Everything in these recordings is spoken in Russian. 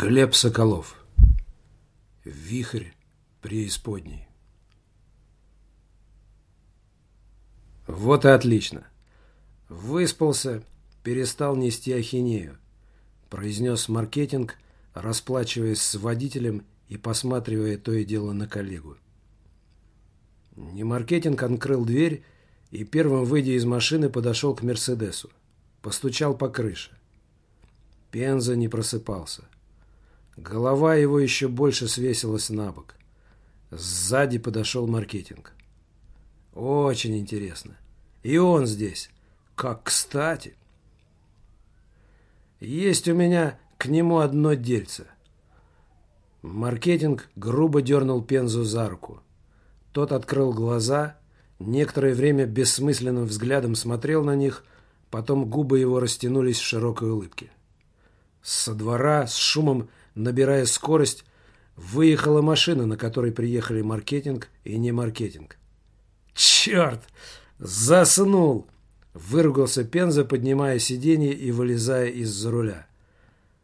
Глеб Соколов. Вихрь преисподней. Вот и отлично. Выспался, перестал нести ахинею, произнес маркетинг, расплачиваясь с водителем и посматривая то и дело на коллегу. Не маркетинг открыл дверь и первым, выйдя из машины, подошел к Мерседесу. Постучал по крыше. Пенза не просыпался. Голова его еще больше свесилась на бок. Сзади подошел маркетинг. Очень интересно. И он здесь. Как кстати. Есть у меня к нему одно дельце. Маркетинг грубо дернул Пензу за руку. Тот открыл глаза, некоторое время бессмысленным взглядом смотрел на них, потом губы его растянулись в широкой улыбке. Со двора с шумом набирая скорость, выехала машина, на которой приехали маркетинг и не маркетинг. «Черт! Заснул!» Выругался Пенза, поднимая сиденье и вылезая из-за руля.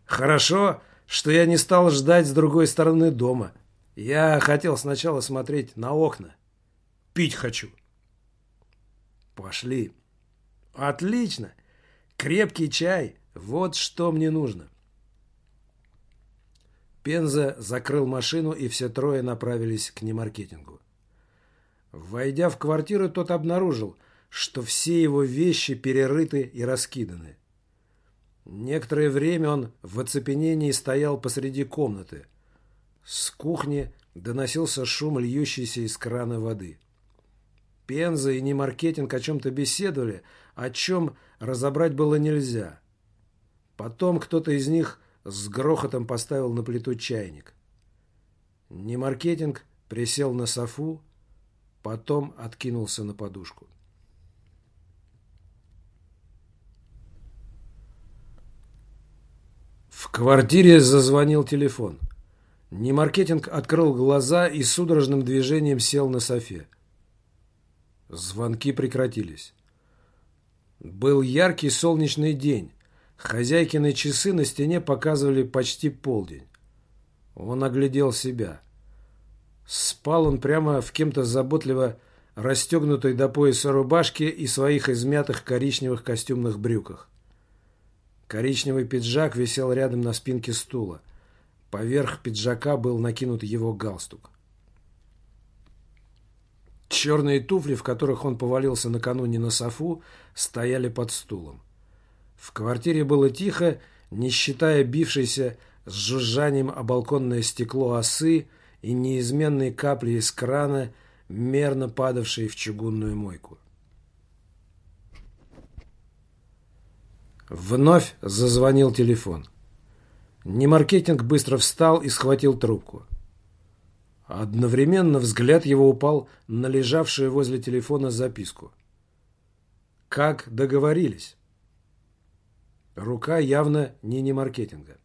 «Хорошо, что я не стал ждать с другой стороны дома. Я хотел сначала смотреть на окна. Пить хочу». «Пошли». «Отлично! Крепкий чай. Вот что мне нужно». Пенза закрыл машину, и все трое направились к немаркетингу. Войдя в квартиру, тот обнаружил, что все его вещи перерыты и раскиданы. Некоторое время он в оцепенении стоял посреди комнаты. С кухни доносился шум льющейся из крана воды. Пенза и Немаркетинг о чем-то беседовали, о чем разобрать было нельзя. Потом кто-то из них с грохотом поставил на плиту чайник. Немаркетинг присел на софу, потом откинулся на подушку. В квартире зазвонил телефон. Немаркетинг открыл глаза и судорожным движением сел на софе. Звонки прекратились. Был яркий солнечный день. Хозяйкины часы на стене показывали почти полдень. Он оглядел себя. Спал он прямо в кем-то заботливо расстегнутой до пояса рубашке и своих измятых коричневых костюмных брюках. Коричневый пиджак висел рядом на спинке стула. Поверх пиджака был накинут его галстук. Черные туфли, в которых он повалился накануне на софу, стояли под стулом. В квартире было тихо, не считая бившейся с жужжанием о балконное стекло осы и неизменной капли из крана, мерно падавшей в чугунную мойку. Вновь зазвонил телефон. Немаркетинг быстро встал и схватил трубку. Одновременно взгляд его упал на лежавшую возле телефона записку. Как договорились? Рука явно не не маркетинга.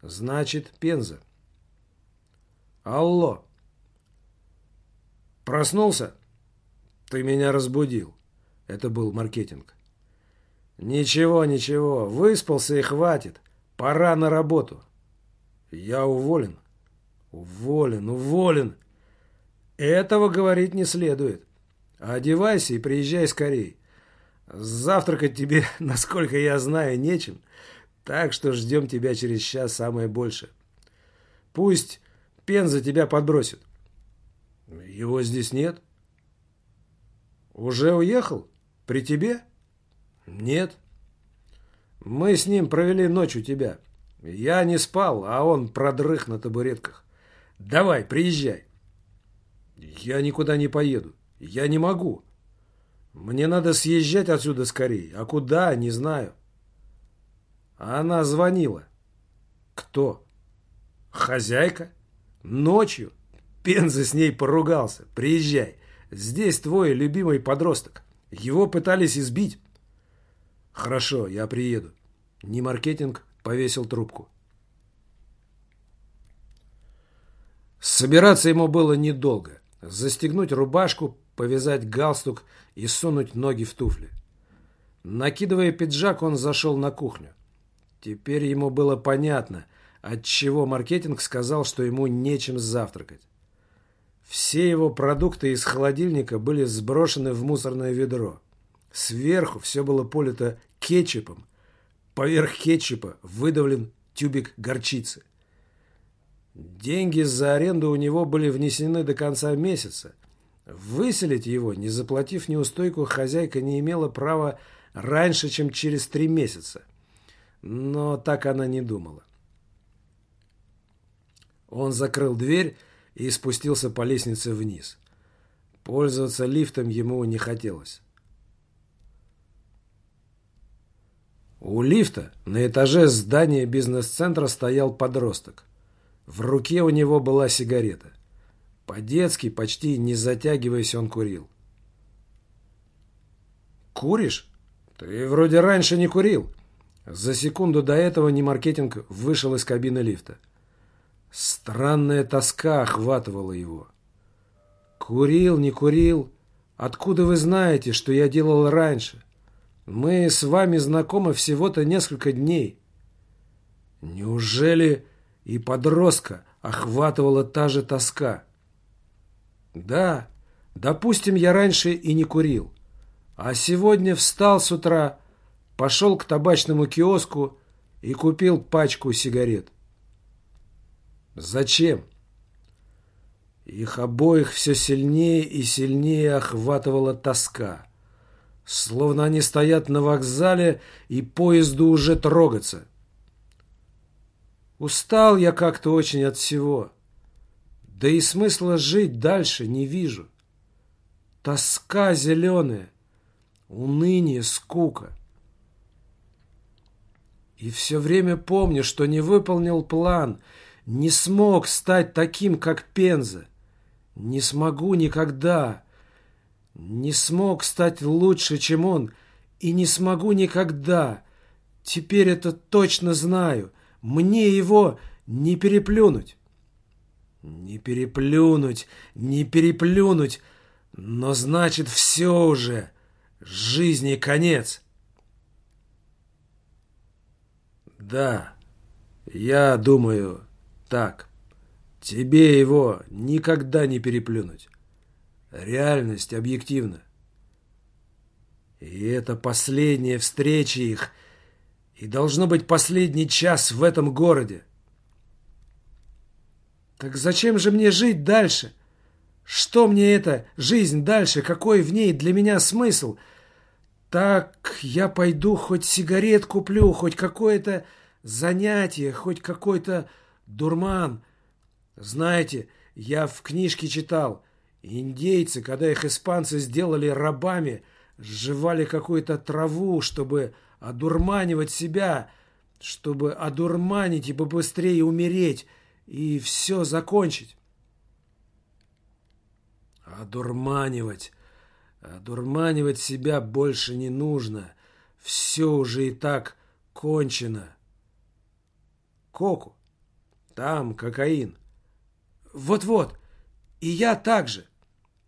Значит, Пенза. Алло. Проснулся? Ты меня разбудил. Это был маркетинг. Ничего, ничего. Выспался и хватит. Пора на работу. Я уволен. Уволен, уволен. Этого говорить не следует. Одевайся и приезжай скорей. Завтракать тебе, насколько я знаю, нечем, так что ждем тебя через час самое больше. Пусть Пенза тебя подбросит. Его здесь нет. Уже уехал? При тебе? Нет. Мы с ним провели ночь у тебя. Я не спал, а он продрых на табуретках. Давай, приезжай. Я никуда не поеду. Я не могу. Мне надо съезжать отсюда скорее. А куда, не знаю. Она звонила. Кто? Хозяйка? Ночью? Пенза с ней поругался. Приезжай. Здесь твой любимый подросток. Его пытались избить. Хорошо, я приеду. Не маркетинг повесил трубку. Собираться ему было недолго. Застегнуть рубашку, повязать галстук и сунуть ноги в туфли. Накидывая пиджак, он зашел на кухню. Теперь ему было понятно, отчего маркетинг сказал, что ему нечем завтракать. Все его продукты из холодильника были сброшены в мусорное ведро. Сверху все было полито кетчупом. Поверх кетчупа выдавлен тюбик горчицы. Деньги за аренду у него были внесены до конца месяца. Выселить его, не заплатив неустойку, хозяйка не имела права раньше, чем через три месяца. Но так она не думала. Он закрыл дверь и спустился по лестнице вниз. Пользоваться лифтом ему не хотелось. У лифта на этаже здания бизнес-центра стоял подросток. В руке у него была сигарета. По-детски, почти не затягиваясь, он курил. «Куришь? Ты вроде раньше не курил». За секунду до этого Немаркетинг вышел из кабины лифта. Странная тоска охватывала его. «Курил, не курил? Откуда вы знаете, что я делал раньше? Мы с вами знакомы всего-то несколько дней». Неужели и подростка охватывала та же тоска? Да, допустим, я раньше и не курил. А сегодня встал с утра, пошел к табачному киоску и купил пачку сигарет. Зачем? Их обоих все сильнее и сильнее охватывала тоска. Словно они стоят на вокзале, и поезду уже трогаться. Устал я как-то очень от всего. Да и смысла жить дальше не вижу. Тоска зеленая, уныние, скука. И все время помню, что не выполнил план, не смог стать таким, как Пенза. Не смогу никогда. Не смог стать лучше, чем он, и не смогу никогда. Теперь это точно знаю. Мне его не переплюнуть. Не переплюнуть, не переплюнуть, но значит все уже, жизни конец. Да, я думаю так. Тебе его никогда не переплюнуть. Реальность объективна. И это последняя встреча их, и должно быть последний час в этом городе. Так зачем же мне жить дальше? Что мне эта жизнь дальше? Какой в ней для меня смысл? Так я пойду хоть сигарет куплю, хоть какое-то занятие, хоть какой-то дурман. Знаете, я в книжке читал, индейцы, когда их испанцы сделали рабами, сживали какую-то траву, чтобы одурманивать себя, чтобы одурманить и побыстрее умереть, и все закончить. Одурманивать. Одурманивать себя больше не нужно. Все уже и так кончено. Коку. Там кокаин. Вот-вот. И я так же.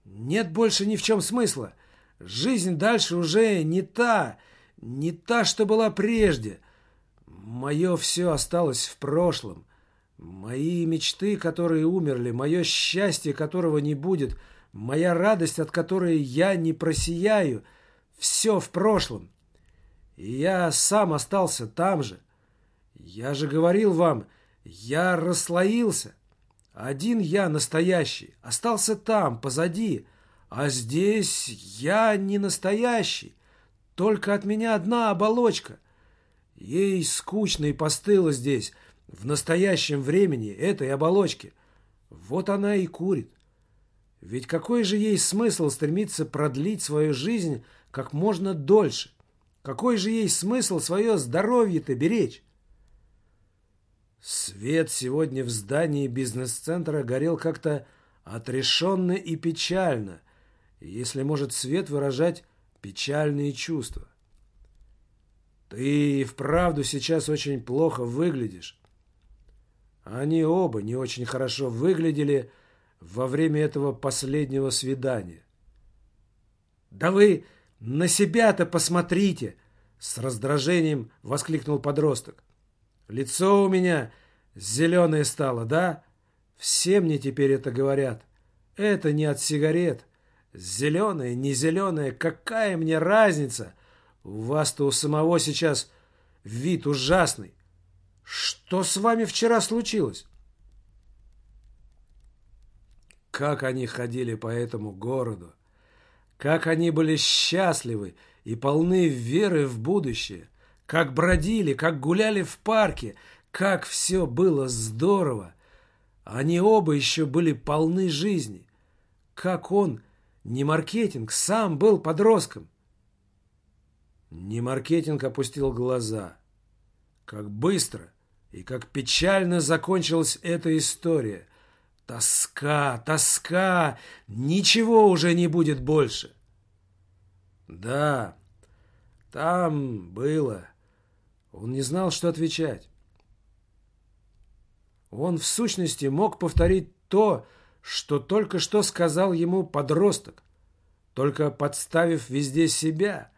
Нет больше ни в чем смысла. Жизнь дальше уже не та, не та, что была прежде. Мое все осталось в прошлом. Мои мечты, которые умерли, мое счастье, которого не будет, моя радость, от которой я не просияю, все в прошлом. И я сам остался там же. Я же говорил вам, я расслоился. Один я настоящий, остался там, позади, а здесь я не настоящий, только от меня одна оболочка. Ей скучно и постыло здесь, в настоящем времени этой оболочки. Вот она и курит. Ведь какой же ей смысл стремиться продлить свою жизнь как можно дольше? Какой же ей смысл свое здоровье-то беречь? Свет сегодня в здании бизнес-центра горел как-то отрешенно и печально, если может свет выражать печальные чувства. Ты вправду сейчас очень плохо выглядишь. Они оба не очень хорошо выглядели во время этого последнего свидания. «Да вы на себя-то посмотрите!» С раздражением воскликнул подросток. «Лицо у меня Зеленое стало, да? Все мне теперь это говорят. Это не от сигарет. Зеленое, не зеленое, какая мне разница? У вас-то у самого сейчас вид ужасный. Что с вами вчера случилось? Как они ходили по этому городу. Как они были счастливы и полны веры в будущее. Как бродили, как гуляли в парке, как все было здорово. Они оба еще были полны жизни. Как он, не маркетинг, сам был подростком. Не маркетинг опустил глаза. Как быстро и как печально закончилась эта история. Тоска, тоска, ничего уже не будет больше. Да, там было. Он не знал, что отвечать. Он, в сущности, мог повторить то, что только что сказал ему подросток, только подставив везде себя.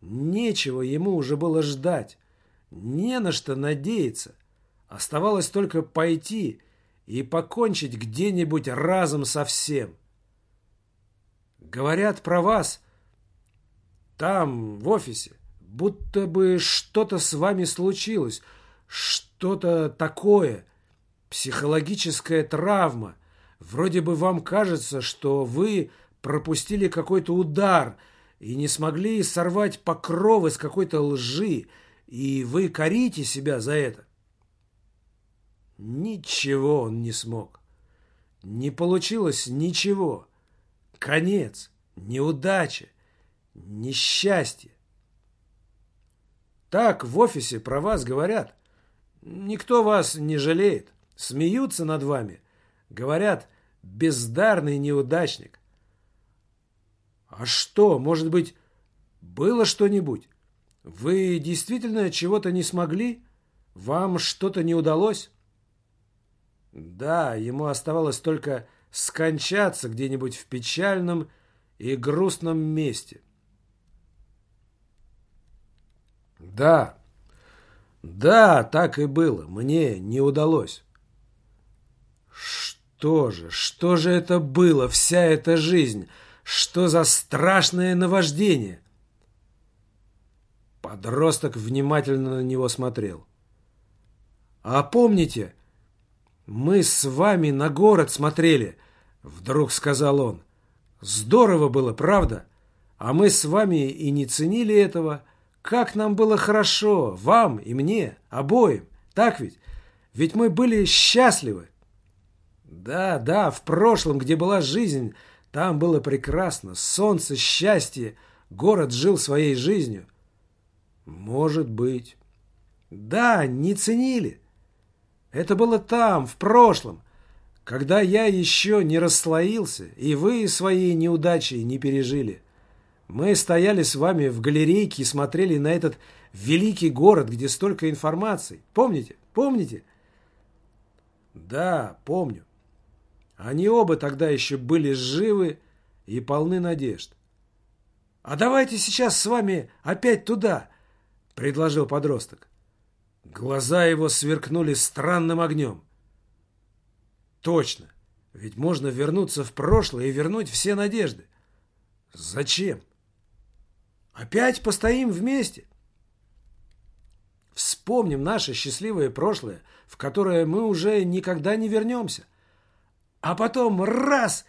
Нечего ему уже было ждать, не на что надеяться. Оставалось только пойти и покончить где-нибудь разом со всем. Говорят про вас там, в офисе, будто бы что-то с вами случилось, что-то такое, психологическая травма. Вроде бы вам кажется, что вы пропустили какой-то удар и не смогли сорвать покровы с какой-то лжи, и вы корите себя за это. Ничего он не смог. Не получилось ничего. Конец, неудача, несчастье. Так в офисе про вас говорят. Никто вас не жалеет, смеются над вами. Говорят, бездарный неудачник. А что, может быть, было что-нибудь? Вы действительно чего-то не смогли? Вам что-то не удалось? Да, ему оставалось только скончаться где-нибудь в печальном и грустном месте. Да, да, так и было. Мне не удалось. Что же, что же это было, вся эта жизнь? Что за страшное наваждение? Подросток внимательно на него смотрел. А помните, мы с вами на город смотрели, вдруг сказал он. Здорово было, правда? А мы с вами и не ценили этого. Как нам было хорошо, вам и мне, обоим. Так ведь? Ведь мы были счастливы. Да, да, в прошлом, где была жизнь, там было прекрасно. Солнце, счастье, город жил своей жизнью. Может быть. Да, не ценили. Это было там, в прошлом, когда я еще не расслоился, и вы свои неудачи не пережили. Мы стояли с вами в галерейке и смотрели на этот великий город, где столько информации. Помните? Помните? Да, помню. Они оба тогда еще были живы и полны надежд. «А давайте сейчас с вами опять туда», — предложил подросток. Глаза его сверкнули странным огнем. «Точно, ведь можно вернуться в прошлое и вернуть все надежды. Зачем? Опять постоим вместе?» Вспомним наше счастливое прошлое, в которое мы уже никогда не вернемся а потом раз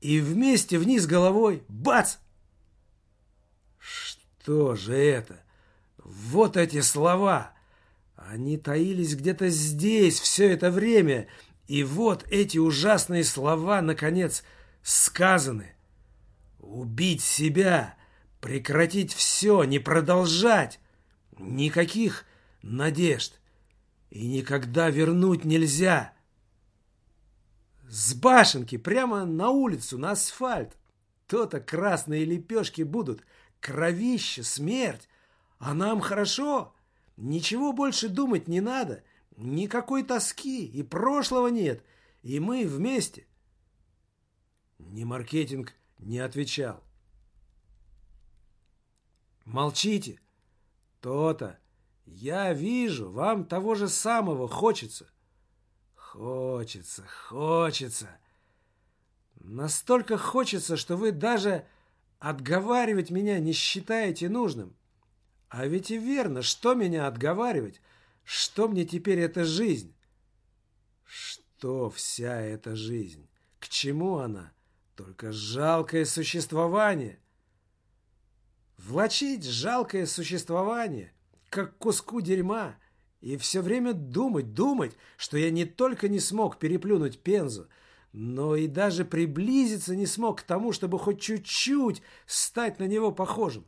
и вместе вниз головой бац! Что же это? Вот эти слова! Они таились где-то здесь все это время, и вот эти ужасные слова, наконец, сказаны. Убить себя, прекратить все, не продолжать. Никаких надежд. И никогда вернуть нельзя. С башенки прямо на улицу, на асфальт. То-то красные лепешки будут. Кровище, смерть. А нам хорошо. Ничего больше думать не надо. Никакой тоски. И прошлого нет. И мы вместе. Ни маркетинг не отвечал. Молчите. То-то. Я вижу, вам того же самого хочется. Хочется, хочется. Настолько хочется, что вы даже отговаривать меня не считаете нужным. А ведь и верно, что меня отговаривать? Что мне теперь эта жизнь? Что вся эта жизнь? К чему она? Только жалкое существование. Влачить жалкое существование, как куску дерьма, и все время думать, думать, что я не только не смог переплюнуть Пензу, но и даже приблизиться не смог к тому, чтобы хоть чуть-чуть стать на него похожим.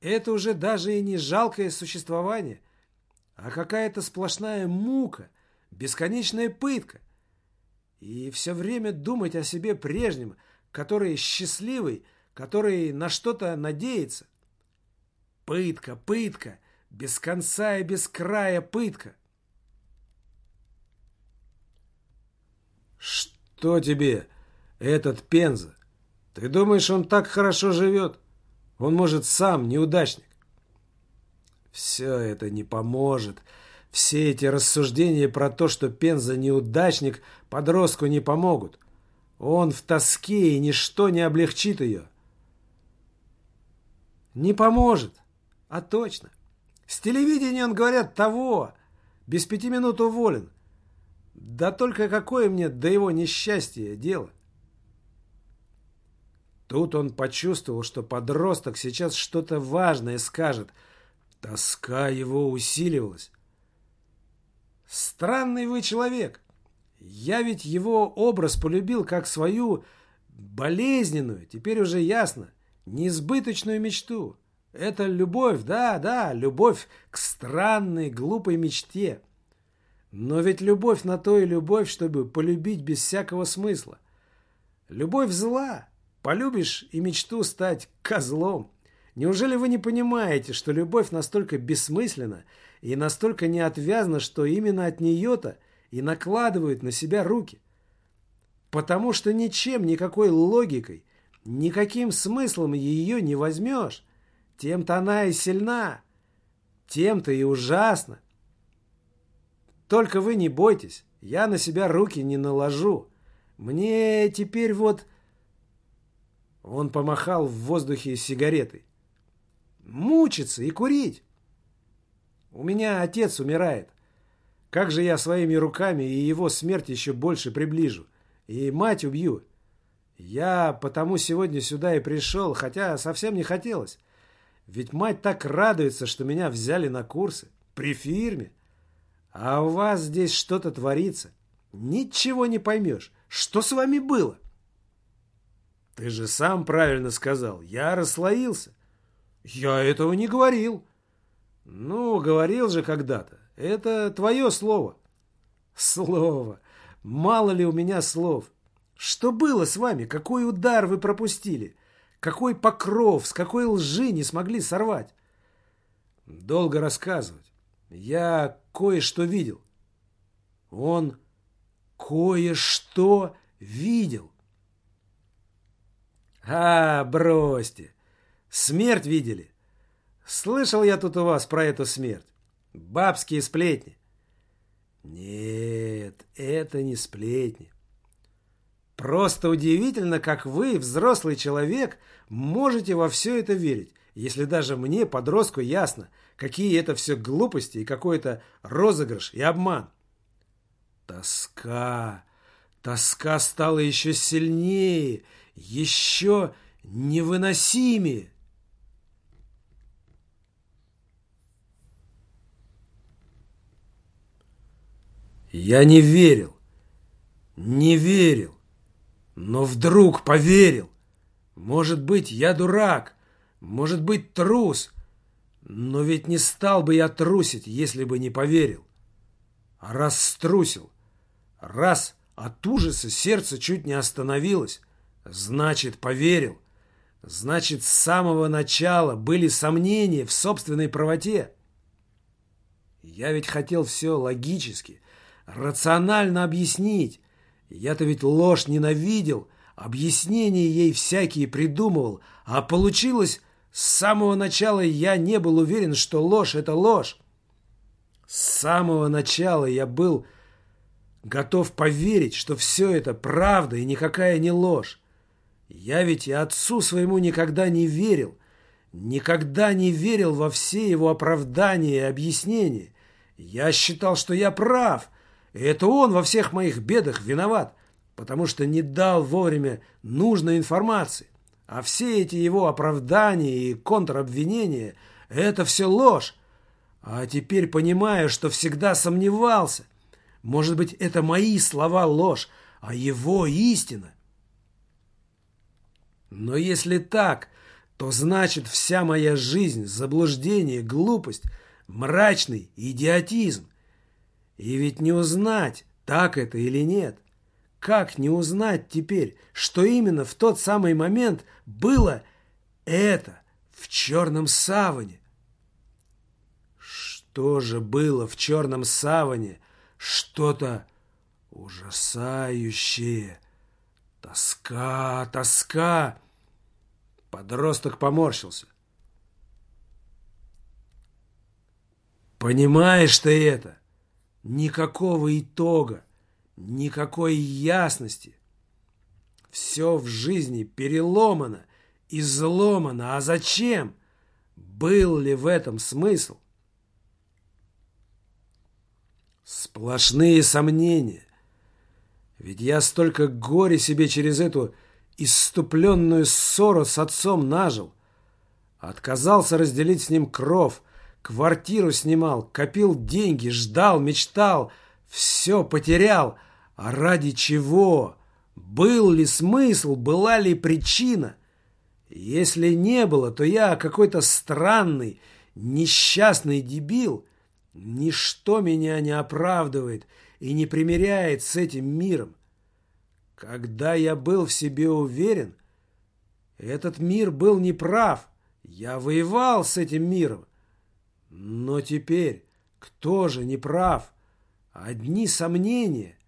Это уже даже и не жалкое существование, а какая-то сплошная мука, бесконечная пытка. И все время думать о себе прежнем, который счастливый, который на что-то надеется. Пытка, пытка, без конца и без края пытка. Что? «Что тебе, этот Пенза? Ты думаешь, он так хорошо живет? Он, может, сам неудачник». «Все это не поможет. Все эти рассуждения про то, что Пенза неудачник, подростку не помогут. Он в тоске, и ничто не облегчит ее». «Не поможет. А точно. С телевидения, он, говорят, того. Без пяти минут уволен. Да только какое мне до его несчастья дело? Тут он почувствовал, что подросток сейчас что-то важное скажет. Тоска его усиливалась. «Странный вы человек. Я ведь его образ полюбил как свою болезненную, теперь уже ясно, несбыточную мечту. Это любовь, да, да, любовь к странной, глупой мечте. Но ведь любовь на то и любовь, чтобы полюбить без всякого смысла. Любовь зла. Полюбишь и мечту стать козлом. Неужели вы не понимаете, что любовь настолько бессмысленна и настолько неотвязна, что именно от нее-то и накладывают на себя руки? Потому что ничем, никакой логикой, никаким смыслом ее не возьмешь. Тем-то она и сильна, тем-то и ужасна. Только вы не бойтесь, я на себя руки не наложу. Мне теперь вот...» Он помахал в воздухе сигаретой. «Мучиться и курить. У меня отец умирает. Как же я своими руками и его смерть еще больше приближу? И мать убью. Я потому сегодня сюда и пришел, хотя совсем не хотелось. Ведь мать так радуется, что меня взяли на курсы. При фирме. А у вас здесь что-то творится. Ничего не поймешь. Что с вами было? Ты же сам правильно сказал. Я расслоился. Я этого не говорил. Ну, говорил же когда-то. Это твое слово. Слово. Мало ли у меня слов. Что было с вами? Какой удар вы пропустили? Какой покров, с какой лжи не смогли сорвать? Долго рассказывать. Я кое-что видел. Он кое-что видел. А, бросьте. Смерть видели? Слышал я тут у вас про эту смерть. Бабские сплетни. Нет, это не сплетни. Просто удивительно, как вы, взрослый человек, можете во все это верить, если даже мне, подростку, ясно – какие это все глупости и какой-то розыгрыш и обман. Тоска, тоска стала еще сильнее, еще невыносимее. Я не верил, не верил, но вдруг поверил. Может быть, я дурак, может быть, трус, но ведь не стал бы я трусить, если бы не поверил. А раз струсил, раз от ужаса сердце чуть не остановилось, значит, поверил. Значит, с самого начала были сомнения в собственной правоте. Я ведь хотел все логически, рационально объяснить. Я-то ведь ложь ненавидел, объяснения ей всякие придумывал, а получилось с самого начала я не был уверен, что ложь – это ложь. С самого начала я был готов поверить, что все это правда и никакая не ложь. Я ведь и отцу своему никогда не верил, никогда не верил во все его оправдания и объяснения. Я считал, что я прав, и это он во всех моих бедах виноват, потому что не дал вовремя нужной информации. А все эти его оправдания и контробвинения – это все ложь. А теперь понимаю, что всегда сомневался. Может быть, это мои слова ложь, а его истина. Но если так, то значит вся моя жизнь – заблуждение, глупость, мрачный идиотизм. И ведь не узнать, так это или нет. Как не узнать теперь, что именно в тот самый момент было это в черном саване? Что же было в черном саване? Что-то ужасающее. Тоска, тоска. Подросток поморщился. Понимаешь ты это? Никакого итога, никакой ясности. Все в жизни переломано, изломано. А зачем? Был ли в этом смысл? Сплошные сомнения. Ведь я столько горя себе через эту иступленную ссору с отцом нажил. Отказался разделить с ним кров, квартиру снимал, копил деньги, ждал, мечтал, все потерял. А ради чего? Был ли смысл, была ли причина? Если не было, то я какой-то странный, несчастный дебил. Ничто меня не оправдывает и не примиряет с этим миром. Когда я был в себе уверен, этот мир был неправ. Я воевал с этим миром. Но теперь кто же не прав? Одни сомнения.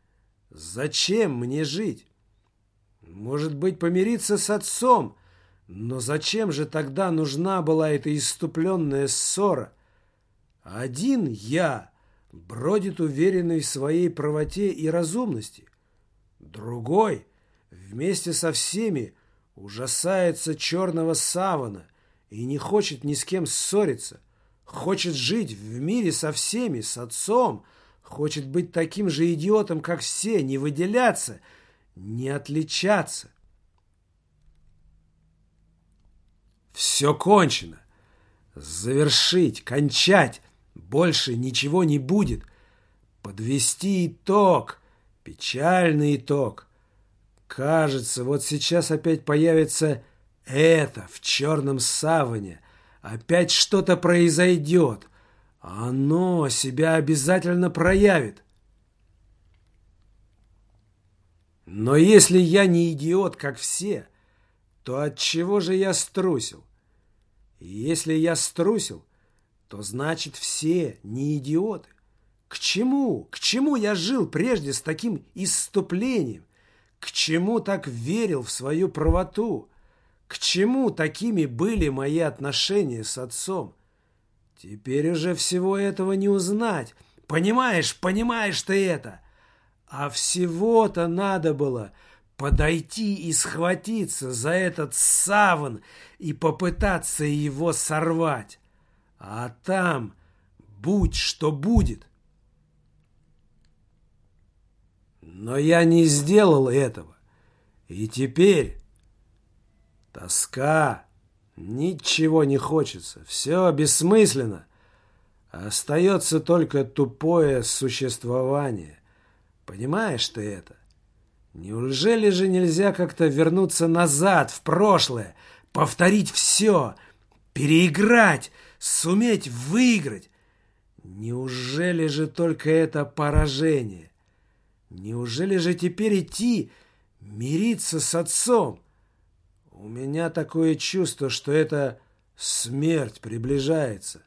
Зачем мне жить? Может быть, помириться с отцом? Но зачем же тогда нужна была эта иступленная ссора? Один я бродит уверенный в своей правоте и разумности. Другой, вместе со всеми, ужасается черного савана и не хочет ни с кем ссориться. Хочет жить в мире со всеми, с отцом. Хочет быть таким же идиотом, как все, не выделяться, не отличаться. Все кончено. Завершить, кончать. Больше ничего не будет. Подвести итог. Печальный итог. Кажется, вот сейчас опять появится это в черном саване. Опять что-то произойдет. Оно себя обязательно проявит. Но если я не идиот, как все, то от чего же я струсил? если я струсил, то значит все не идиоты. К чему? К чему я жил прежде с таким исступлением? К чему так верил в свою правоту? К чему такими были мои отношения с отцом? Теперь уже всего этого не узнать. Понимаешь, понимаешь ты это? А всего-то надо было подойти и схватиться за этот саван и попытаться его сорвать. А там будь что будет. Но я не сделал этого. И теперь тоска, ничего не хочется, все бессмысленно. Остается только тупое существование. Понимаешь ты это? Неужели же нельзя как-то вернуться назад, в прошлое, повторить все, переиграть, суметь выиграть? Неужели же только это поражение? Неужели же теперь идти, мириться с отцом? У меня такое чувство, что эта смерть приближается,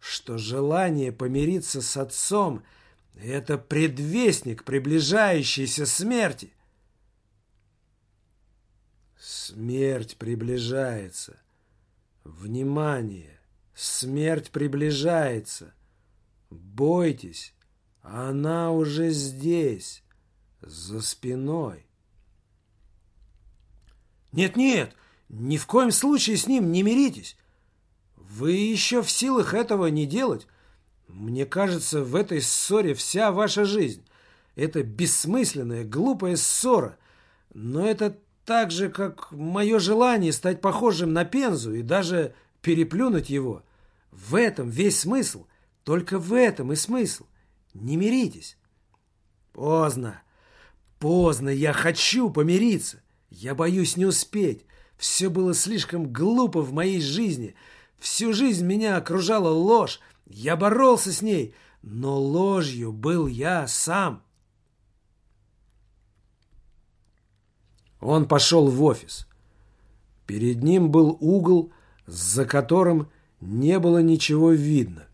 что желание помириться с отцом — это предвестник приближающейся смерти. Смерть приближается. Внимание! Смерть приближается. Бойтесь, она уже здесь, за спиной. Нет-нет, ни в коем случае с ним не миритесь. Вы еще в силах этого не делать. Мне кажется, в этой ссоре вся ваша жизнь. Это бессмысленная, глупая ссора. Но это так же, как мое желание стать похожим на Пензу и даже переплюнуть его. В этом весь смысл. Только в этом и смысл. Не миритесь. Поздно. Поздно. Я хочу помириться. Я боюсь не успеть. Все было слишком глупо в моей жизни. Всю жизнь меня окружала ложь. Я боролся с ней, но ложью был я сам. Он пошел в офис. Перед ним был угол, за которым не было ничего видно.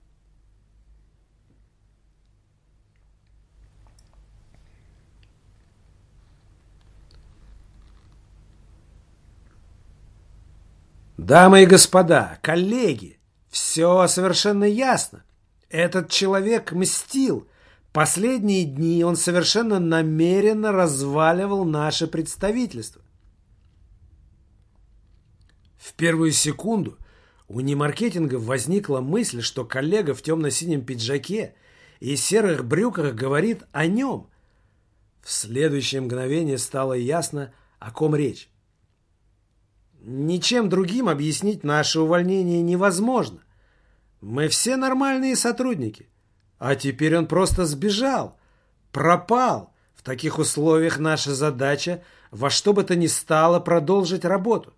Дамы и господа, коллеги, все совершенно ясно. Этот человек мстил. Последние дни он совершенно намеренно разваливал наше представительство. В первую секунду у немаркетинга возникла мысль, что коллега в темно-синем пиджаке и серых брюках говорит о нем. В следующее мгновение стало ясно, о ком речь. Ничем другим объяснить наше увольнение невозможно. Мы все нормальные сотрудники. А теперь он просто сбежал, пропал. В таких условиях наша задача во что бы то ни стало продолжить работу.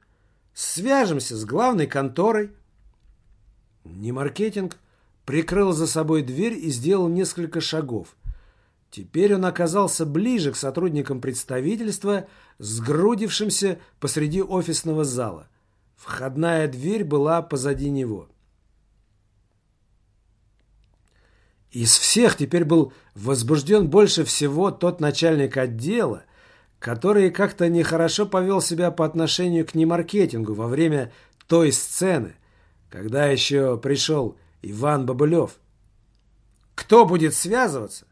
Свяжемся с главной конторой. Не маркетинг прикрыл за собой дверь и сделал несколько шагов. Теперь он оказался ближе к сотрудникам представительства, сгрудившимся посреди офисного зала. Входная дверь была позади него. Из всех теперь был возбужден больше всего тот начальник отдела, который как-то нехорошо повел себя по отношению к немаркетингу во время той сцены, когда еще пришел Иван Бабылев. Кто будет связываться?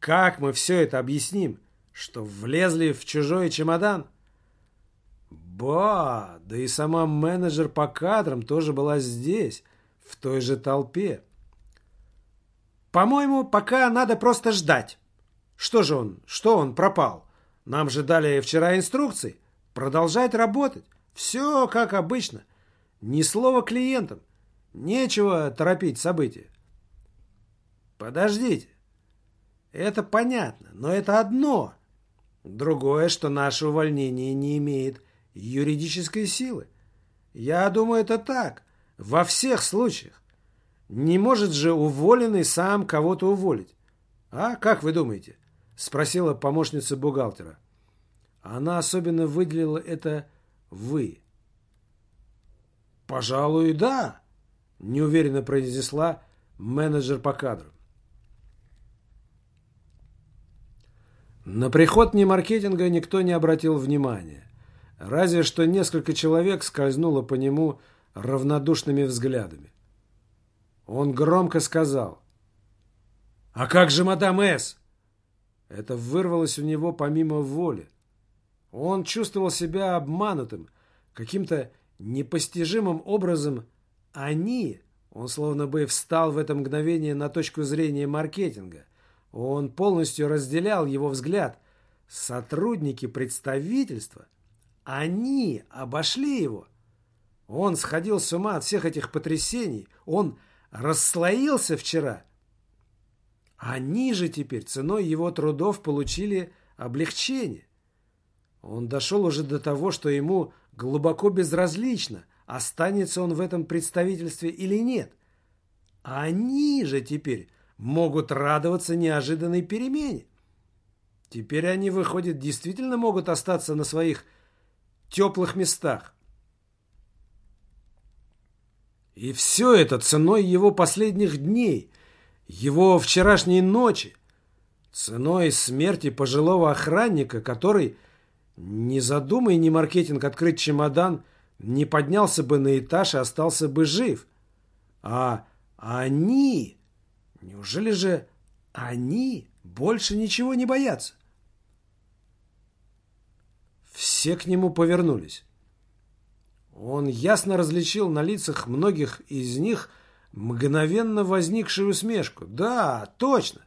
Как мы все это объясним? Что влезли в чужой чемодан? Ба, да и сама менеджер по кадрам тоже была здесь, в той же толпе. По-моему, пока надо просто ждать. Что же он, что он пропал? Нам же дали вчера инструкции. Продолжать работать. Все как обычно. Ни слова клиентам. Нечего торопить события. Подождите. Это понятно, но это одно. Другое, что наше увольнение не имеет юридической силы. Я думаю, это так. Во всех случаях. Не может же уволенный сам кого-то уволить. А как вы думаете? Спросила помощница бухгалтера. Она особенно выделила это «вы». «Пожалуй, да», – неуверенно произнесла менеджер по кадрам. На приход немаркетинга никто не обратил внимания. Разве что несколько человек скользнуло по нему равнодушными взглядами. Он громко сказал. «А как же мадам С?» Это вырвалось у него помимо воли. Он чувствовал себя обманутым, каким-то непостижимым образом они, он словно бы встал в это мгновение на точку зрения маркетинга, он полностью разделял его взгляд. Сотрудники представительства, они обошли его. Он сходил с ума от всех этих потрясений. Он расслоился вчера. Они же теперь ценой его трудов получили облегчение. Он дошел уже до того, что ему глубоко безразлично, останется он в этом представительстве или нет. Они же теперь могут радоваться неожиданной перемене. Теперь они, выходит, действительно могут остаться на своих теплых местах. И все это ценой его последних дней, его вчерашней ночи, ценой смерти пожилого охранника, который, не задумай ни маркетинг открыть чемодан, не поднялся бы на этаж и остался бы жив. А они Неужели же они больше ничего не боятся? Все к нему повернулись. Он ясно различил на лицах многих из них мгновенно возникшую усмешку. Да, точно.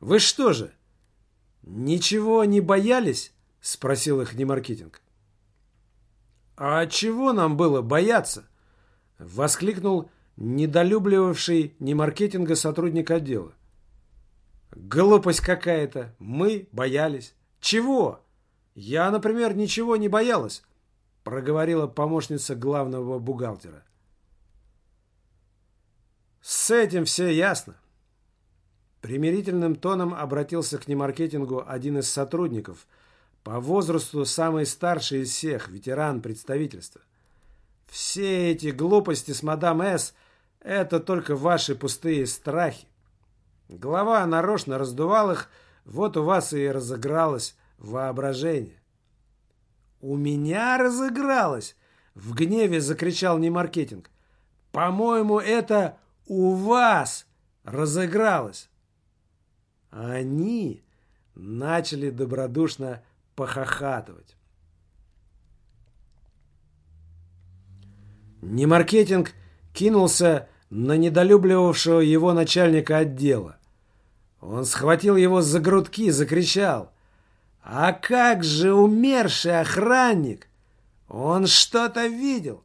Вы что же, ничего не боялись? Спросил их Немаркетинг. А чего нам было бояться? Воскликнул недолюбливавший Немаркетинга сотрудник отдела. Глупость какая-то. Мы боялись. Чего? Я, например, ничего не боялась проговорила помощница главного бухгалтера. С этим все ясно. Примирительным тоном обратился к немаркетингу один из сотрудников, по возрасту самый старший из всех, ветеран представительства. Все эти глупости с мадам С. – это только ваши пустые страхи. Глава нарочно раздувал их, вот у вас и разыгралось воображение. «У меня разыгралось!» — в гневе закричал Немаркетинг. «По-моему, это у вас разыгралось!» Они начали добродушно похохатывать. Немаркетинг кинулся на недолюбливавшего его начальника отдела. Он схватил его за грудки и закричал. А как же умерший охранник? Он что-то видел.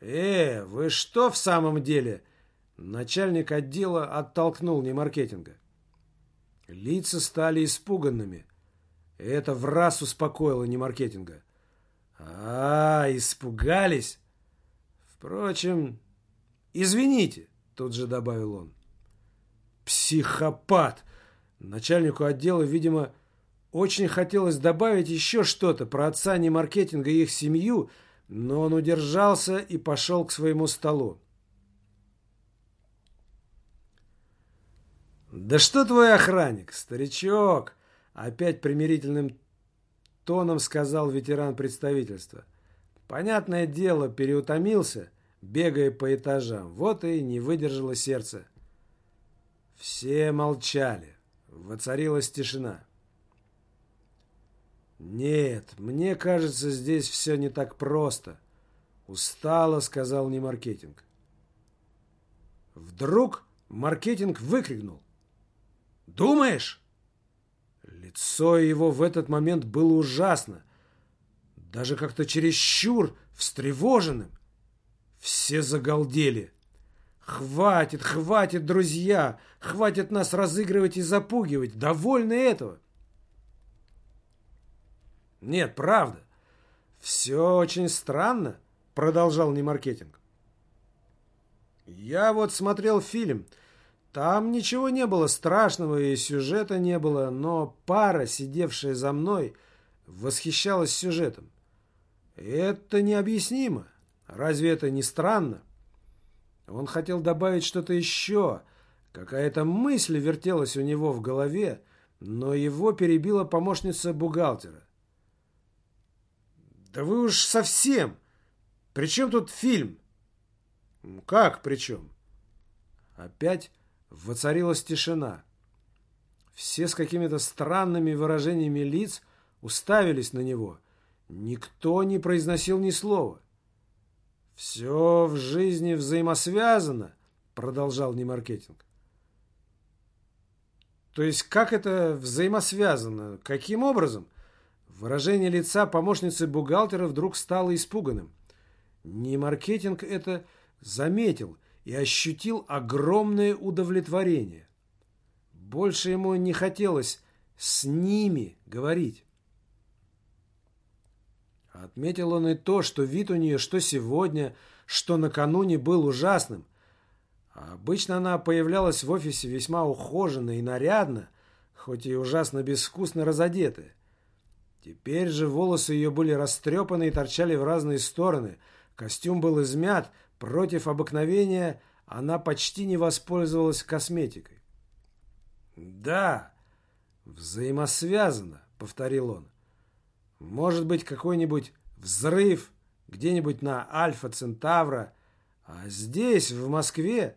Э, вы что в самом деле? Начальник отдела оттолкнул немаркетинга. Лица стали испуганными. Это в раз успокоило немаркетинга. А, испугались? Впрочем, извините, тут же добавил он. Психопат! Начальнику отдела, видимо, очень хотелось добавить еще что-то про отца немаркетинга и их семью, но он удержался и пошел к своему столу. «Да что твой охранник, старичок?» Опять примирительным тоном сказал ветеран представительства. Понятное дело, переутомился, бегая по этажам. Вот и не выдержало сердце. Все молчали. Воцарилась тишина. «Нет, мне кажется, здесь все не так просто», — устало сказал не маркетинг. Вдруг маркетинг выкрикнул. «Думаешь?» Лицо его в этот момент было ужасно, даже как-то чересчур встревоженным. Все загалдели. «Хватит, хватит, друзья! Хватит нас разыгрывать и запугивать! Довольны этого!» Нет, правда. Все очень странно, продолжал Немаркетинг. Я вот смотрел фильм. Там ничего не было страшного и сюжета не было, но пара, сидевшая за мной, восхищалась сюжетом. Это необъяснимо. Разве это не странно? Он хотел добавить что-то еще. Какая-то мысль вертелась у него в голове, но его перебила помощница бухгалтера. Да вы уж совсем. При чем тут фильм? Как при чем? Опять воцарилась тишина. Все с какими-то странными выражениями лиц уставились на него. Никто не произносил ни слова. «Все в жизни взаимосвязано», — продолжал Немаркетинг. «То есть как это взаимосвязано? Каким образом?» Выражение лица помощницы бухгалтера вдруг стало испуганным. Не маркетинг это заметил и ощутил огромное удовлетворение. Больше ему не хотелось с ними говорить. Отметил он и то, что вид у нее что сегодня, что накануне был ужасным. А обычно она появлялась в офисе весьма ухоженно и нарядно, хоть и ужасно безвкусно разодетая. Теперь же волосы ее были растрепаны и торчали в разные стороны. Костюм был измят. Против обыкновения она почти не воспользовалась косметикой. «Да, взаимосвязано», — повторил он. «Может быть, какой-нибудь взрыв где-нибудь на Альфа Центавра, а здесь, в Москве,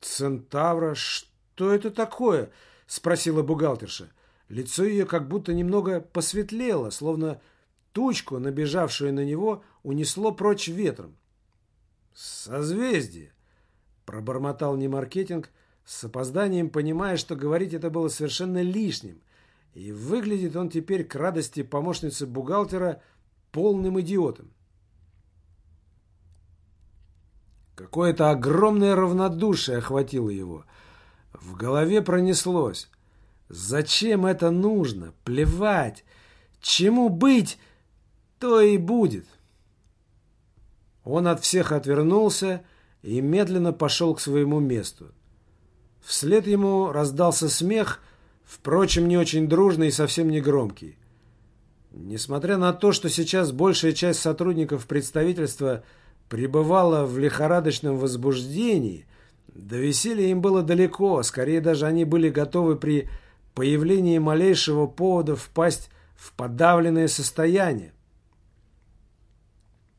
Центавра? Что это такое? Спросила бухгалтерша. Лицо ее как будто немного посветлело, словно тучку, набежавшую на него, унесло прочь ветром. «Созвездие!» – пробормотал Немаркетинг, с опозданием понимая, что говорить это было совершенно лишним, и выглядит он теперь к радости помощницы бухгалтера полным идиотом. Какое-то огромное равнодушие охватило его. В голове пронеслось. Зачем это нужно? Плевать. Чему быть, то и будет. Он от всех отвернулся и медленно пошел к своему месту. Вслед ему раздался смех, впрочем, не очень дружный и совсем не громкий. Несмотря на то, что сейчас большая часть сотрудников представительства пребывала в лихорадочном возбуждении, до веселья им было далеко, скорее даже они были готовы при появлении малейшего повода впасть в подавленное состояние.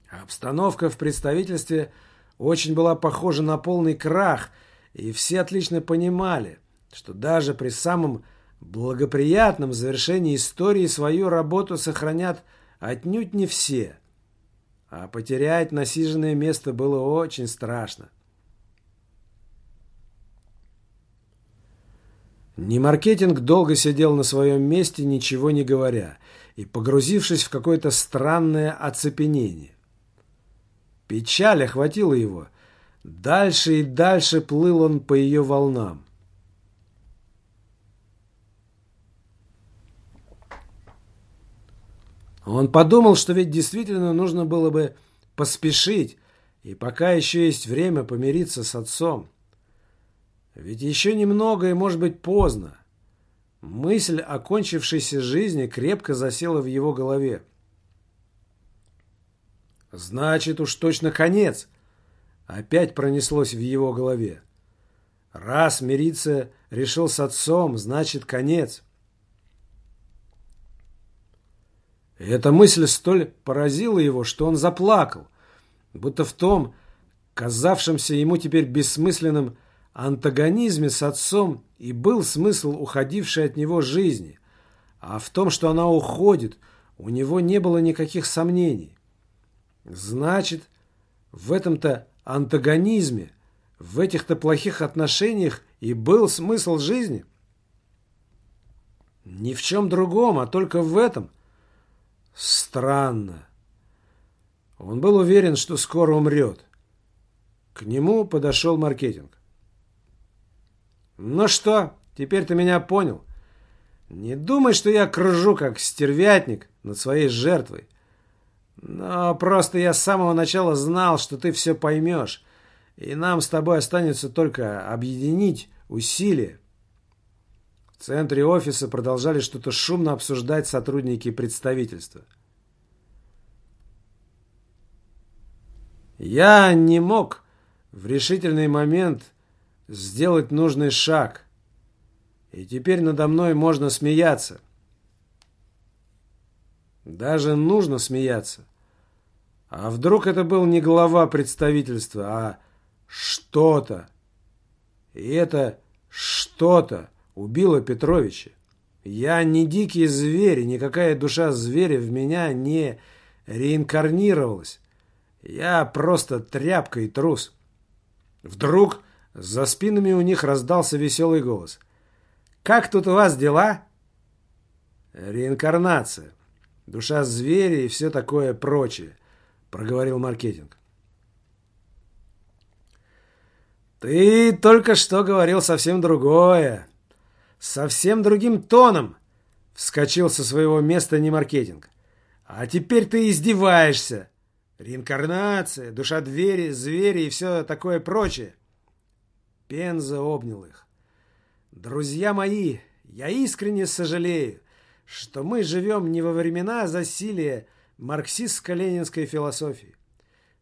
Обстановка в представительстве очень была похожа на полный крах, и все отлично понимали, что даже при самом благоприятном завершении истории свою работу сохранят отнюдь не все. А потерять насиженное место было очень страшно. Немаркетинг долго сидел на своем месте, ничего не говоря, и погрузившись в какое-то странное оцепенение. Печаль охватила его. Дальше и дальше плыл он по ее волнам. Он подумал, что ведь действительно нужно было бы поспешить, и пока еще есть время помириться с отцом. Ведь еще немного и может быть поздно. Мысль о кончившейся жизни крепко засела в его голове. «Значит уж точно конец!» Опять пронеслось в его голове. Раз мириться решил с отцом, значит конец. Эта мысль столь поразила его, что он заплакал, будто в том, казавшемся ему теперь бессмысленным антагонизме с отцом и был смысл уходившей от него жизни, а в том, что она уходит, у него не было никаких сомнений. Значит, в этом-то антагонизме, в этих-то плохих отношениях и был смысл жизни? Ни в чем другом, а только в этом – Странно. Он был уверен, что скоро умрет. К нему подошел маркетинг. «Ну что, теперь ты меня понял? Не думай, что я кружу, как стервятник, над своей жертвой. Но просто я с самого начала знал, что ты все поймешь, и нам с тобой останется только объединить усилия. В центре офиса продолжали что-то шумно обсуждать сотрудники представительства. Я не мог в решительный момент сделать нужный шаг. И теперь надо мной можно смеяться. Даже нужно смеяться. А вдруг это был не глава представительства, а что-то. И это что-то убила Петровича. Я не дикий зверь, никакая душа зверя в меня не реинкарнировалась. Я просто тряпка и трус. Вдруг за спинами у них раздался веселый голос. «Как тут у вас дела?» «Реинкарнация. Душа зверя и все такое прочее», — проговорил маркетинг. «Ты только что говорил совсем другое», совсем другим тоном!» Вскочил со своего места не маркетинг. «А теперь ты издеваешься! Реинкарнация, душа двери, звери и все такое прочее!» Пенза обнял их. «Друзья мои, я искренне сожалею, что мы живем не во времена засилия марксистско-ленинской философии.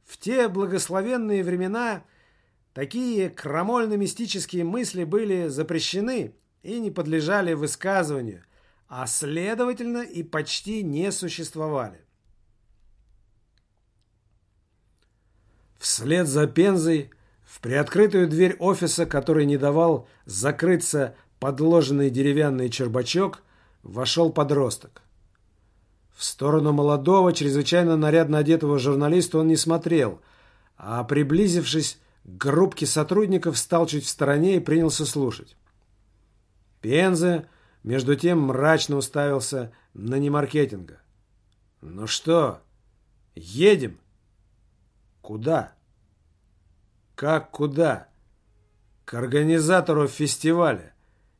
В те благословенные времена такие крамольно-мистические мысли были запрещены, и не подлежали высказыванию, а следовательно и почти не существовали. Вслед за Пензой В приоткрытую дверь офиса, который не давал закрыться подложенный деревянный чербачок, вошел подросток. В сторону молодого, чрезвычайно нарядно одетого журналиста он не смотрел, а, приблизившись к группке сотрудников, стал чуть в стороне и принялся слушать. Пензе, между тем, мрачно уставился на немаркетинга. «Ну что, едем?» «Куда?» «Как куда?» «К организатору фестиваля.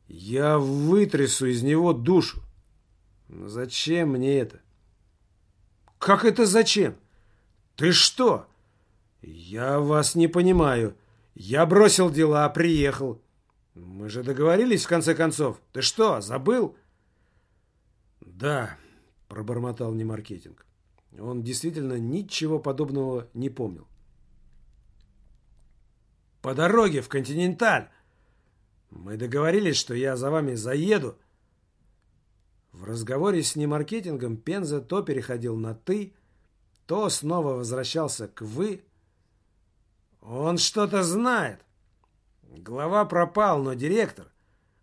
Я вытрясу из него душу». «Зачем мне это?» «Как это зачем? Ты что?» «Я вас не понимаю. Я бросил дела, приехал. Мы же договорились, в конце концов. Ты что, забыл?» «Да», — пробормотал немаркетинг. Он действительно ничего подобного не помнил. «По дороге в Континенталь. Мы договорились, что я за вами заеду». В разговоре с немаркетингом Пенза то переходил на «ты», то снова возвращался к «вы». Он что-то знает. Глава пропал, но директор...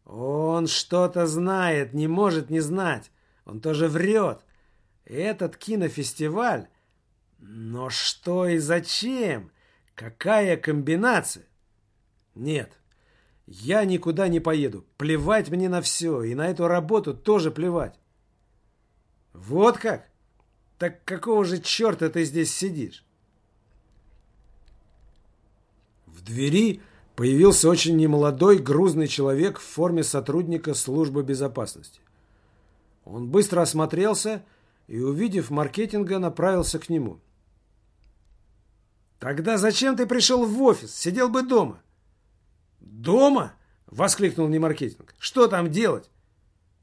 Он что-то знает, не может не знать. Он тоже врет. Этот кинофестиваль... Но что и зачем? Какая комбинация? Нет, я никуда не поеду. Плевать мне на все. И на эту работу тоже плевать. Вот как? Так какого же черта ты здесь сидишь? В двери появился очень немолодой грузный человек в форме сотрудника службы безопасности. Он быстро осмотрелся и, увидев маркетинга, направился к нему. «Тогда зачем ты пришел в офис? Сидел бы дома». «Дома?» — воскликнул Немаркетинг. «Что там делать?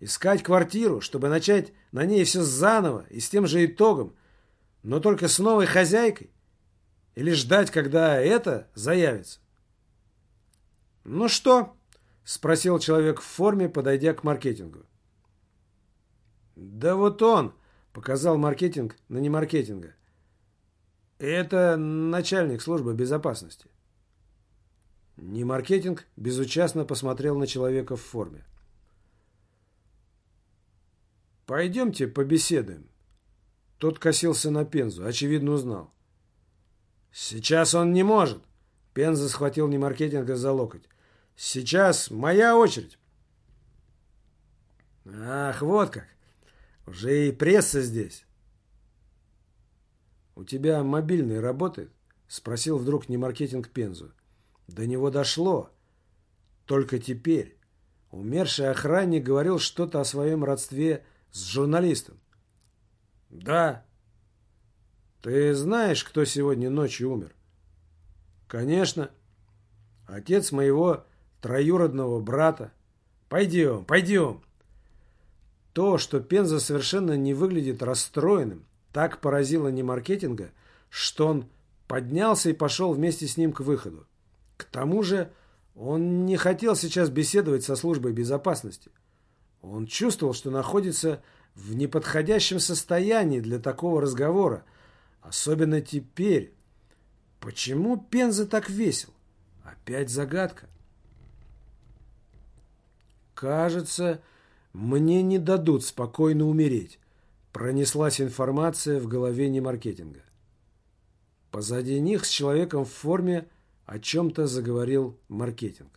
Искать квартиру, чтобы начать на ней все заново и с тем же итогом, но только с новой хозяйкой? Или ждать, когда это заявится?» «Ну что?» — спросил человек в форме, подойдя к маркетингу. «Да вот он!» — показал маркетинг на немаркетинга. «Это начальник службы безопасности». Не маркетинг безучастно посмотрел на человека в форме. «Пойдемте побеседуем». Тот косился на Пензу, очевидно узнал. «Сейчас он не может!» Пенза схватил немаркетинга за локоть. «Сейчас моя очередь!» «Ах, вот как! Уже и пресса здесь!» «У тебя мобильный работает?» Спросил вдруг немаркетинг Пензу. До него дошло. Только теперь. Умерший охранник говорил что-то о своем родстве с журналистом. «Да». «Ты знаешь, кто сегодня ночью умер?» «Конечно. Отец моего троюродного брата. Пойдем, пойдем». То, что Пенза совершенно не выглядит расстроенным, так поразило не маркетинга, что он поднялся и пошел вместе с ним к выходу. К тому же он не хотел сейчас беседовать со службой безопасности. Он чувствовал, что находится в неподходящем состоянии для такого разговора. Особенно теперь. Почему Пенза так весел? Опять загадка. Кажется, мне не дадут спокойно умереть. Пронеслась информация в голове немаркетинга. Позади них с человеком в форме о чем-то заговорил маркетинг.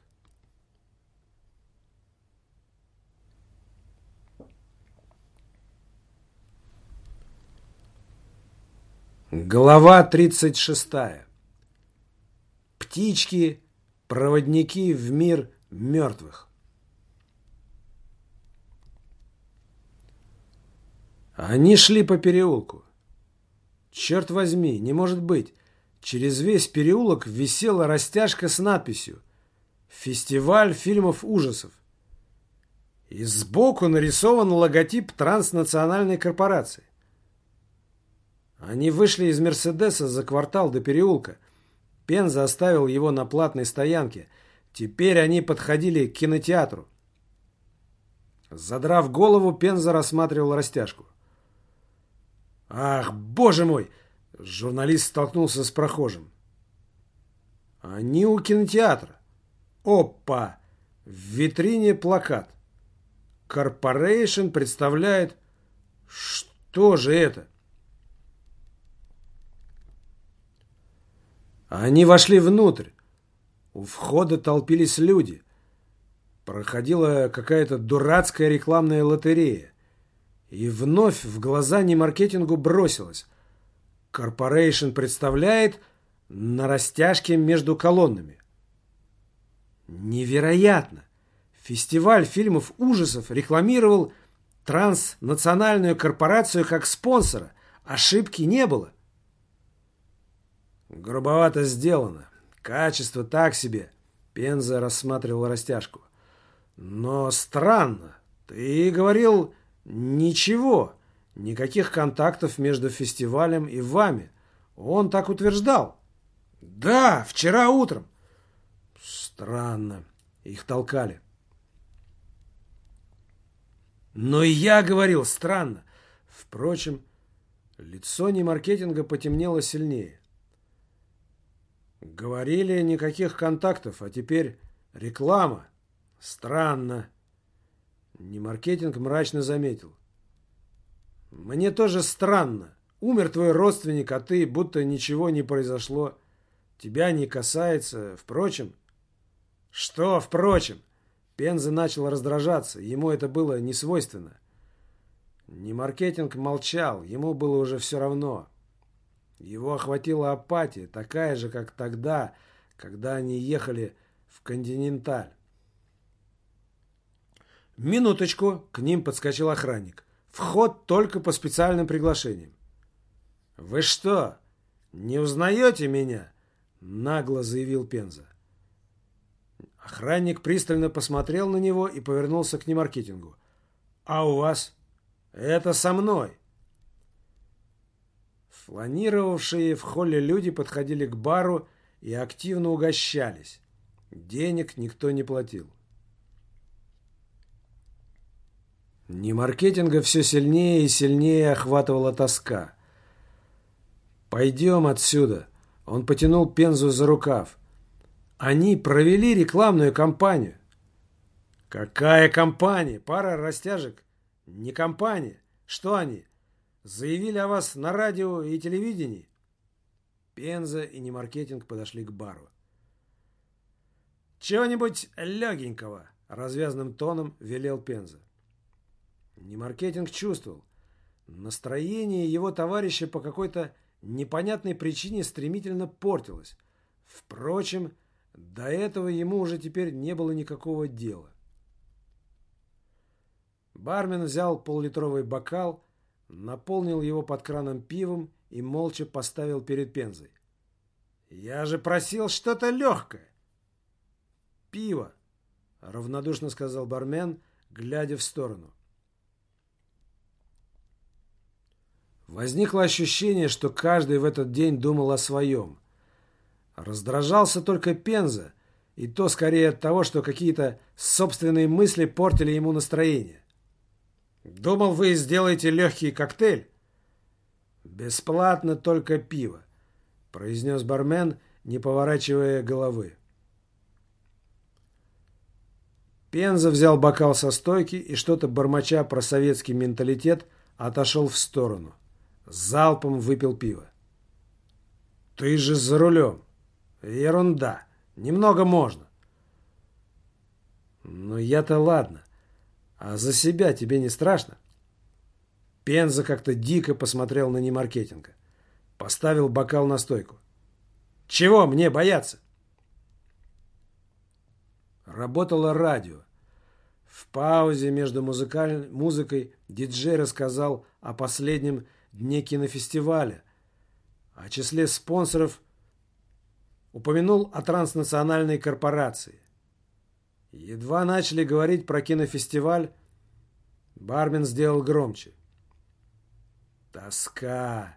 Глава 36. Птички, проводники в мир мертвых. Они шли по переулку. Черт возьми, не может быть. Через весь переулок висела растяжка с надписью «Фестиваль фильмов ужасов». И сбоку нарисован логотип транснациональной корпорации. Они вышли из «Мерседеса» за квартал до переулка. Пенза оставил его на платной стоянке. Теперь они подходили к кинотеатру. Задрав голову, Пенза рассматривал растяжку. «Ах, боже мой!» Журналист столкнулся с прохожим. Они у кинотеатра. Опа! В витрине плакат. Корпорейшн представляет... Что же это? Они вошли внутрь. У входа толпились люди. Проходила какая-то дурацкая рекламная лотерея. И вновь в глаза не маркетингу бросилось. Корпорейшн представляет на растяжке между колоннами. Невероятно! Фестиваль фильмов ужасов рекламировал транснациональную корпорацию как спонсора. Ошибки не было. Грубовато сделано. Качество так себе. Пенза рассматривал растяжку. Но странно. Ты говорил ничего. Никаких контактов между фестивалем и вами. Он так утверждал. Да, вчера утром. Странно. Их толкали. Но и я говорил, странно. Впрочем, лицо немаркетинга потемнело сильнее. Говорили, никаких контактов, а теперь реклама. Странно. Немаркетинг мрачно заметил. Мне тоже странно. Умер твой родственник, а ты, будто ничего не произошло. Тебя не касается. Впрочем... Что впрочем? Пенза начал раздражаться. Ему это было не свойственно. Немаркетинг молчал. Ему было уже все равно. Его охватила апатия, такая же, как тогда, когда они ехали в «Континенталь». «Минуточку!» — к ним подскочил охранник. «Вход только по специальным приглашениям». «Вы что, не узнаете меня?» — нагло заявил Пенза. Охранник пристально посмотрел на него и повернулся к немаркетингу. «А у вас?» «Это со мной!» Фланировавшие в холле люди подходили к бару и активно угощались. Денег никто не платил. Не маркетинга все сильнее и сильнее охватывала тоска. «Пойдем отсюда!» Он потянул Пензу за рукав. «Они провели рекламную кампанию». «Какая компания? Пара растяжек?» «Не компания. Что они? Заявили о вас на радио и телевидении?» Пенза и Немаркетинг подошли к бару. «Чего-нибудь легенького!» — развязным тоном велел Пенза. Немаркетинг чувствовал. Настроение его товарища по какой-то непонятной причине стремительно портилось. Впрочем, до этого ему уже теперь не было никакого дела. Бармен взял поллитровый бокал, наполнил его под краном пивом и молча поставил перед Пензой. «Я же просил что-то легкое!» «Пиво!» — равнодушно сказал бармен, глядя в сторону. Возникло ощущение, что каждый в этот день думал о своем. Раздражался только Пенза, и то скорее от того, что какие-то собственные мысли портили ему настроение. Думал, вы сделаете легкий коктейль? Бесплатно только пиво, произнес бармен, не поворачивая головы. Пенза взял бокал со стойки и что-то бормоча про советский менталитет отошел в сторону. Залпом выпил пиво. «Ты же за рулем!» «Ерунда! Немного можно!» «Ну я-то ладно. А за себя тебе не страшно? Пенза как-то дико посмотрел на немаркетинга. Поставил бокал на стойку. Чего мне бояться? Работало радио. В паузе между музыкаль... музыкой диджей рассказал о последнем дне кинофестиваля, о числе спонсоров, упомянул о транснациональной корпорации. Едва начали говорить про кинофестиваль, бармен сделал громче. Тоска.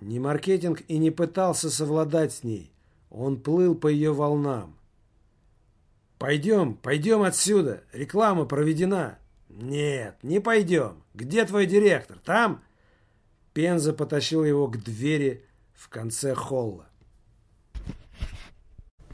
Не маркетинг и не пытался совладать с ней. Он плыл по ее волнам. «Пойдем, пойдем отсюда. Реклама проведена». «Нет, не пойдем. Где твой директор? Там?» Пенза потащил его к двери в конце холла.